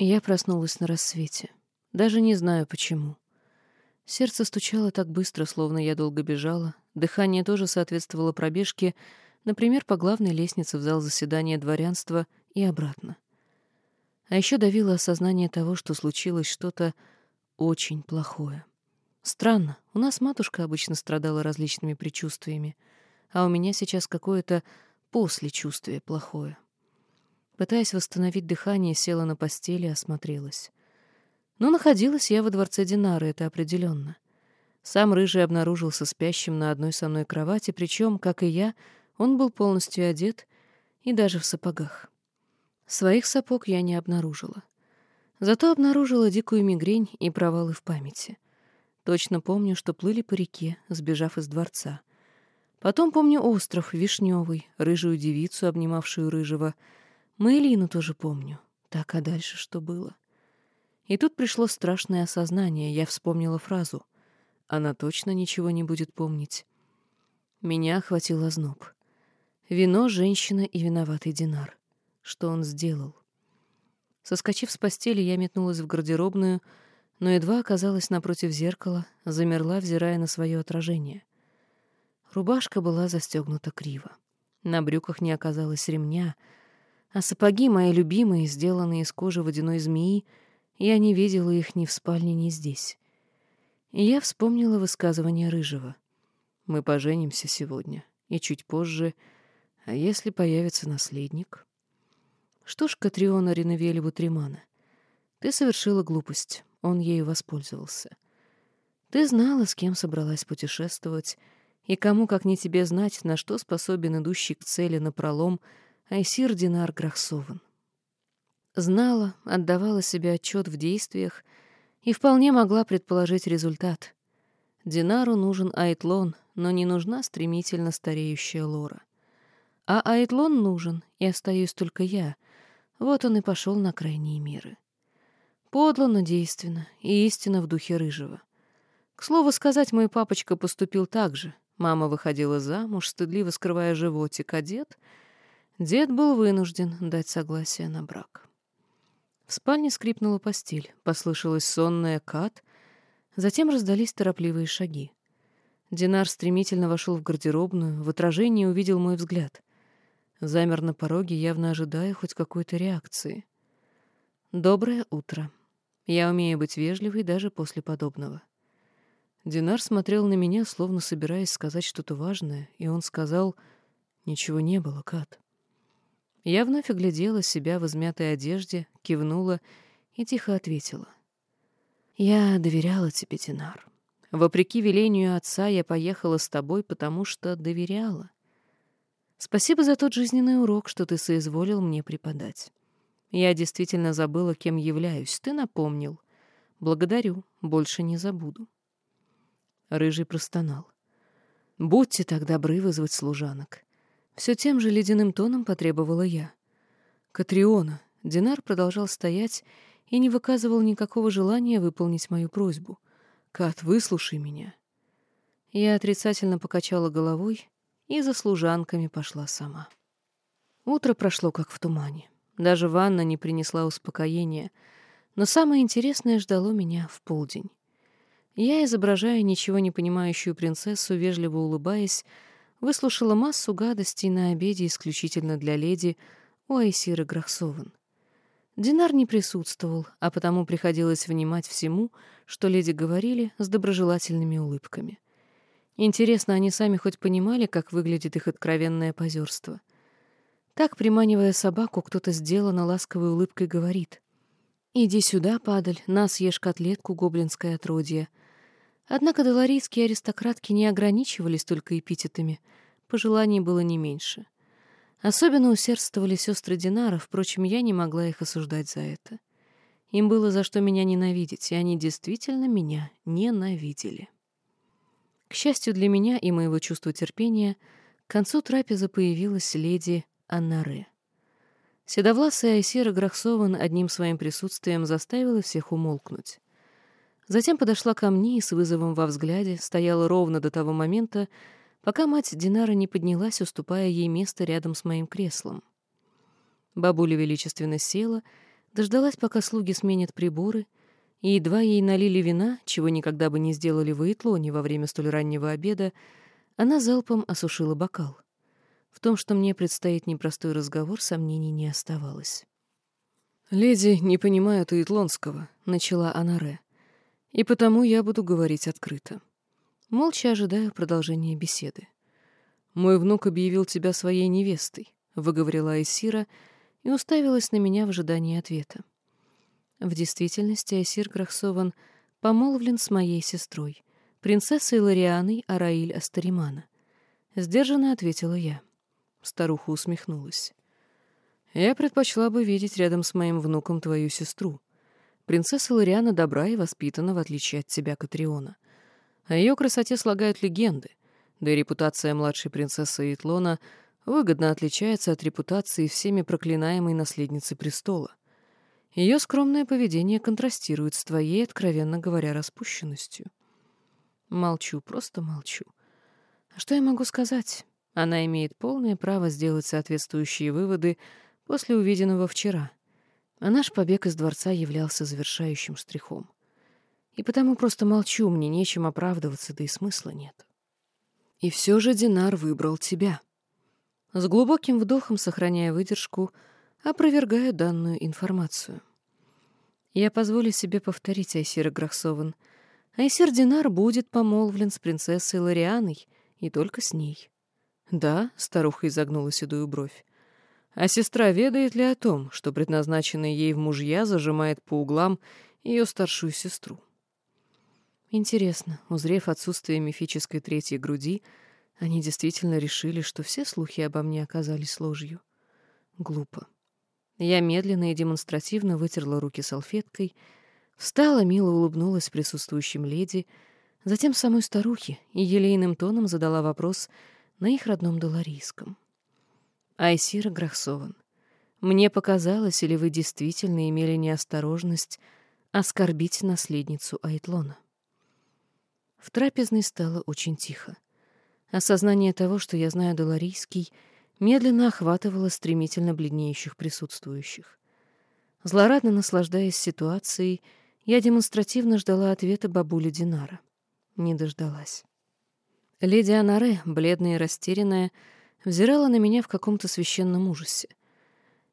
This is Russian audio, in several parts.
Я проснулась на рассвете. Даже не знаю, почему. Сердце стучало так быстро, словно я долго бежала. Дыхание тоже соответствовало пробежке, например, по главной лестнице в зал заседания дворянства и обратно. А еще давило осознание того, что случилось что-то очень плохое. Странно, у нас матушка обычно страдала различными предчувствиями, а у меня сейчас какое-то послечувствие плохое. Пытаясь восстановить дыхание, села на постели и осмотрелась. Но находилась я во дворце Динары, это определенно. Сам Рыжий обнаружился спящим на одной со мной кровати, причем, как и я, он был полностью одет и даже в сапогах. Своих сапог я не обнаружила. Зато обнаружила дикую мигрень и провалы в памяти. Точно помню, что плыли по реке, сбежав из дворца. Потом помню остров, вишневый, рыжую девицу, обнимавшую рыжего — Мэйлину тоже помню. Так, а дальше что было? И тут пришло страшное осознание. Я вспомнила фразу. Она точно ничего не будет помнить. Меня охватил озноб. Вино, женщина и виноватый Динар. Что он сделал? Соскочив с постели, я метнулась в гардеробную, но едва оказалась напротив зеркала, замерла, взирая на свое отражение. Рубашка была застегнута криво. На брюках не оказалось ремня — а сапоги мои любимые, сделанные из кожи водяной змеи, я не видела их ни в спальне, ни здесь. И я вспомнила высказывание Рыжего. Мы поженимся сегодня, и чуть позже, а если появится наследник? Что ж, Катриона Реневель Бутримана, ты совершила глупость, он ею воспользовался. Ты знала, с кем собралась путешествовать, и кому, как не тебе знать, на что способен идущий к цели напролом — Айсир Динар Грахсован. Знала, отдавала себе отчет в действиях и вполне могла предположить результат. Динару нужен Айтлон, но не нужна стремительно стареющая Лора. А Айтлон нужен, и остаюсь только я. Вот он и пошел на крайние меры. Подло, но действенно, и истинно в духе Рыжего. К слову сказать, мой папочка поступил так же. Мама выходила замуж, стыдливо скрывая животик, а Дед был вынужден дать согласие на брак. В спальне скрипнула постель, послышалась сонная кат, затем раздались торопливые шаги. Динар стремительно вошел в гардеробную, в отражении увидел мой взгляд. Замер на пороге, явно ожидая хоть какой-то реакции. «Доброе утро. Я умею быть вежливой даже после подобного». Динар смотрел на меня, словно собираясь сказать что-то важное, и он сказал «Ничего не было, Кат». Я вновь оглядела себя в измятой одежде, кивнула и тихо ответила. «Я доверяла тебе, Динар. Вопреки велению отца я поехала с тобой, потому что доверяла. Спасибо за тот жизненный урок, что ты соизволил мне преподать. Я действительно забыла, кем являюсь. Ты напомнил. Благодарю, больше не забуду». Рыжий простонал. «Будьте так добры вызвать служанок. Все тем же ледяным тоном потребовала я. «Катриона!» Динар продолжал стоять и не выказывал никакого желания выполнить мою просьбу. «Кат, выслушай меня!» Я отрицательно покачала головой и за служанками пошла сама. Утро прошло как в тумане. Даже ванна не принесла успокоения, но самое интересное ждало меня в полдень. Я, изображая ничего не понимающую принцессу, вежливо улыбаясь, выслушала массу гадостей на обеде исключительно для леди у Айсиры Грахсован. Динар не присутствовал, а потому приходилось внимать всему, что леди говорили с доброжелательными улыбками. Интересно, они сами хоть понимали, как выглядит их откровенное позерство. Так, приманивая собаку, кто-то сделанно ласковой улыбкой говорит. «Иди сюда, падаль, нас ешь котлетку, гоблинское отродье», Однако доларийские аристократки не ограничивались только эпитетами, пожеланий было не меньше. Особенно усердствовали сестры Динара, впрочем, я не могла их осуждать за это. Им было за что меня ненавидеть, и они действительно меня ненавидели. К счастью для меня и моего чувства терпения, к концу трапезы появилась леди Аннаре. Седовласая Айсера Грахсован одним своим присутствием заставила всех умолкнуть. Затем подошла ко мне и с вызовом во взгляде стояла ровно до того момента, пока мать Динара не поднялась, уступая ей место рядом с моим креслом. Бабуля величественно села, дождалась, пока слуги сменят приборы, и едва ей налили вина, чего никогда бы не сделали в Итлоне во время столь раннего обеда, она залпом осушила бокал. В том, что мне предстоит непростой разговор, сомнений не оставалось. «Леди не понимают Итлонского», — начала Анаре, — «и потому я буду говорить открыто. Молча ожидаю продолжения беседы. «Мой внук объявил тебя своей невестой», — выговорила Айсира и уставилась на меня в ожидании ответа. В действительности Айсир Грахсован помолвлен с моей сестрой, принцессой Ларианой Араиль Астаримана. Сдержанно ответила я. Старуха усмехнулась. «Я предпочла бы видеть рядом с моим внуком твою сестру. Принцесса Лариана добра и воспитана, в отличие от тебя, Катриона. О ее красоте слагают легенды, да и репутация младшей принцессы Итлона выгодно отличается от репутации всеми проклинаемой наследницы престола. Ее скромное поведение контрастирует с твоей, откровенно говоря, распущенностью. Молчу, просто молчу. А что я могу сказать? Она имеет полное право сделать соответствующие выводы после увиденного вчера. А наш побег из дворца являлся завершающим штрихом. И потому просто молчу, мне нечем оправдываться, да и смысла нет. И все же Динар выбрал тебя. С глубоким вдохом, сохраняя выдержку, опровергаю данную информацию. Я позволю себе повторить Айсира Грахсован. Айсир Динар будет помолвлен с принцессой Ларианой, и только с ней. Да, старуха изогнула седую бровь. А сестра ведает ли о том, что предназначенный ей в мужья зажимает по углам ее старшую сестру? Интересно, узрев отсутствие мифической третьей груди, они действительно решили, что все слухи обо мне оказались ложью. Глупо. Я медленно и демонстративно вытерла руки салфеткой, встала, мило улыбнулась присутствующим леди, затем самой старухе и елейным тоном задала вопрос на их родном доларийском. «Айсира Грахсован, мне показалось, или вы действительно имели неосторожность оскорбить наследницу Айтлона?» В трапезной стало очень тихо. Осознание того, что я знаю доларийский, медленно охватывало стремительно бледнеющих присутствующих. Злорадно наслаждаясь ситуацией, я демонстративно ждала ответа бабули Динара. Не дождалась. Леди Анаре, бледная и растерянная, взирала на меня в каком-то священном ужасе.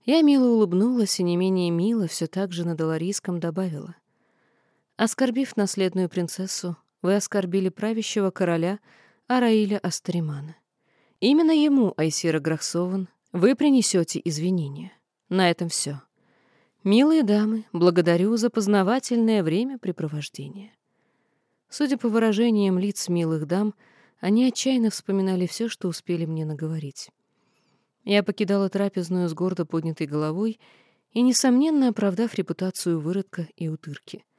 Я мило улыбнулась и не менее мило все так же на доларийском добавила. Оскорбив наследную принцессу, вы оскорбили правящего короля Араиля Астаримана. Именно ему, Айсира Грахсован, вы принесете извинения. На этом все. Милые дамы, благодарю за познавательное времяпрепровождение. Судя по выражениям лиц милых дам, они отчаянно вспоминали все, что успели мне наговорить. Я покидала трапезную с гордо поднятой головой и, несомненно, оправдав репутацию выродка и утырки —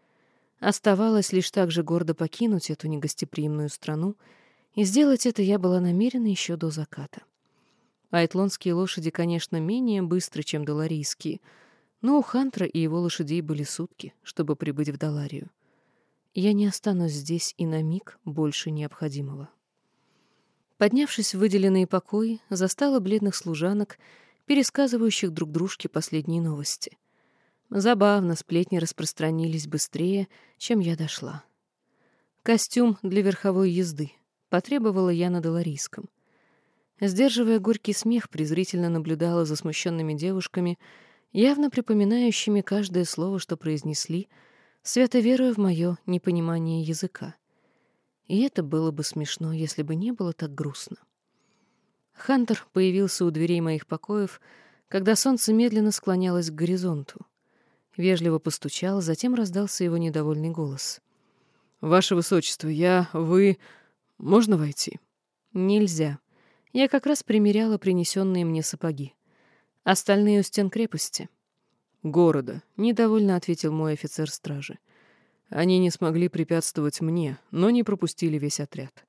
Оставалось лишь так же гордо покинуть эту негостеприимную страну, и сделать это я была намерена еще до заката. Айтлонские лошади, конечно, менее быстры, чем доларийские, но у Хантра и его лошадей были сутки, чтобы прибыть в Даларию. Я не останусь здесь и на миг больше необходимого. Поднявшись в выделенные покои, застала бледных служанок, пересказывающих друг дружке последние новости — Забавно, сплетни распространились быстрее, чем я дошла. Костюм для верховой езды. Потребовала я на доларийском. Сдерживая горький смех, презрительно наблюдала за смущенными девушками, явно припоминающими каждое слово, что произнесли, свято веруя в мое непонимание языка. И это было бы смешно, если бы не было так грустно. Хантер появился у дверей моих покоев, когда солнце медленно склонялось к горизонту. Вежливо постучал, затем раздался его недовольный голос. «Ваше Высочество, я... вы... Можно войти?» «Нельзя. Я как раз примеряла принесенные мне сапоги. Остальные у стен крепости». «Города», — недовольно ответил мой офицер стражи. «Они не смогли препятствовать мне, но не пропустили весь отряд».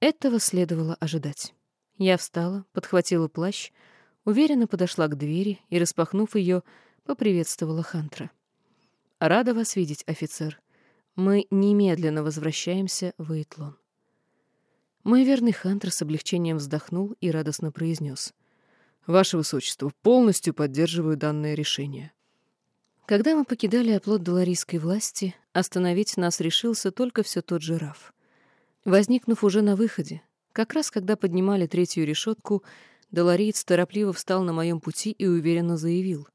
Этого следовало ожидать. Я встала, подхватила плащ, уверенно подошла к двери и, распахнув ее, поприветствовала Хантра. «Рада вас видеть, офицер. Мы немедленно возвращаемся в Эйтлон». Мой верный Хантер с облегчением вздохнул и радостно произнес. «Ваше Высочество, полностью поддерживаю данное решение». Когда мы покидали оплот доларийской власти, остановить нас решился только все тот же Раф. Возникнув уже на выходе, как раз когда поднимали третью решетку, долариец торопливо встал на моем пути и уверенно заявил.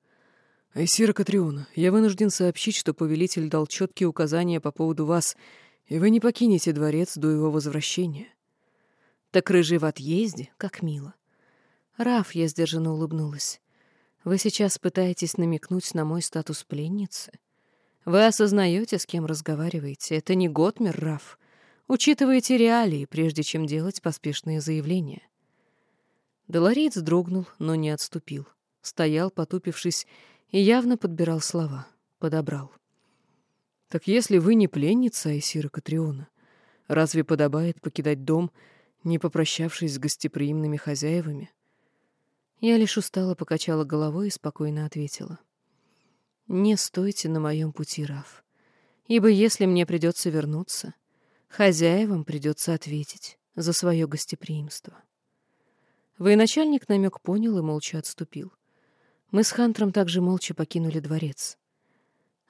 «Айсира Катриона, я вынужден сообщить, что повелитель дал четкие указания по поводу вас, и вы не покинете дворец до его возвращения». «Так рыжий в отъезде? Как мило». «Раф», — я сдержанно улыбнулась, — «вы сейчас пытаетесь намекнуть на мой статус пленницы? Вы осознаете, с кем разговариваете? Это не Готмер, Раф. Учитывайте реалии, прежде чем делать поспешные заявления». Долореец дрогнул, но не отступил. Стоял, потупившись, и явно подбирал слова. Подобрал. «Так если вы не пленница Айсира Катриона, разве подобает покидать дом, не попрощавшись с гостеприимными хозяевами?» Я лишь устало покачала головой и спокойно ответила. «Не стойте на моем пути, Раф, ибо если мне придется вернуться, хозяевам придется ответить за свое гостеприимство». Военачальник намек понял и молча отступил. Мы с Хантром также молча покинули дворец.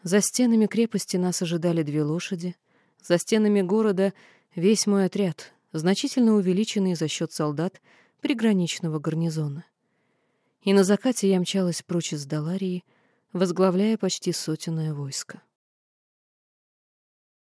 За стенами крепости нас ожидали две лошади, за стенами города весь мой отряд, значительно увеличенный за счет солдат приграничного гарнизона. И на закате я мчалась прочь из Даларии, возглавляя почти сотенное войско.